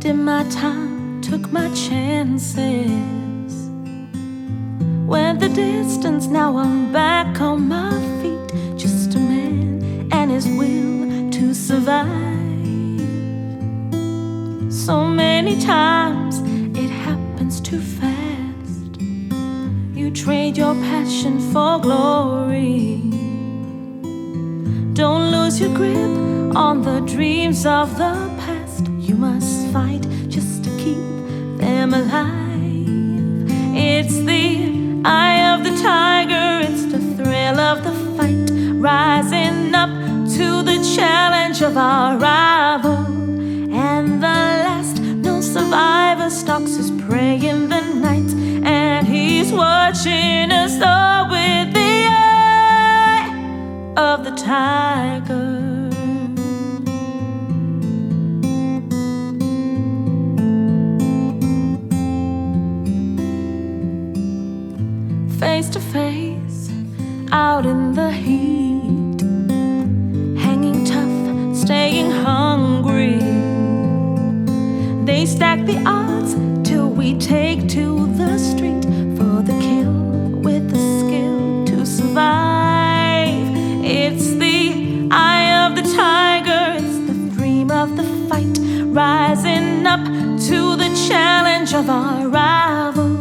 did my time, took my chances. Went the distance, now I'm back on my feet. Just a man and his will to survive. So many times it happens too fast. You trade your passion for glory. Don't lose your grip on the dreams of the past. You must fight just to keep them alive. It's the eye of the tiger, it's the thrill of the fight. Rising up to the challenge of our rival. And the last no survivor stalks his prey in the night. And he's watching us all with the eye of the tiger. Face to face, out in the heat, hanging tough, staying hungry. They stack the odds till we take to the street for the kill with the skill to survive. It's the eye of the tiger, it's the dream of the fight, rising up to the challenge of our rival.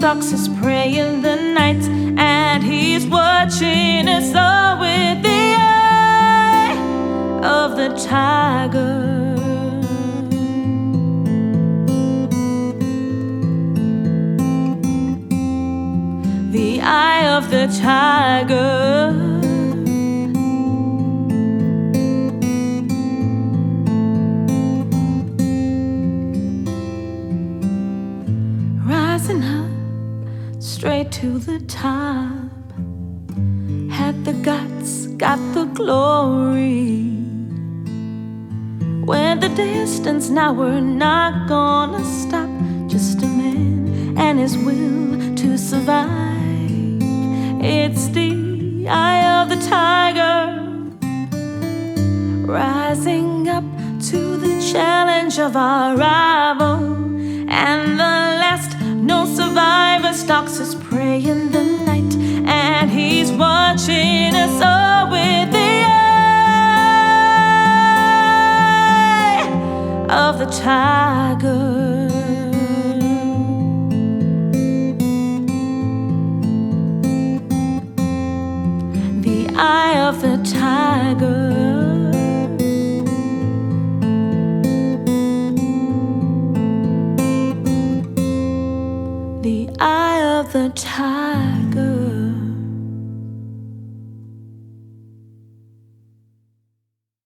Stalks his prey in the night, and he's watching us all with the eye of the tiger. The eye of the tiger. To the top. Had the guts, got the glory. Went the distance, now we're not gonna stop. Just a man and his will to survive. It's the eye of the tiger. Rising up to the challenge of our rival. And the his prey in the night, and he's watching us all with the eye of the tiger. The eye of the tiger. The tiger.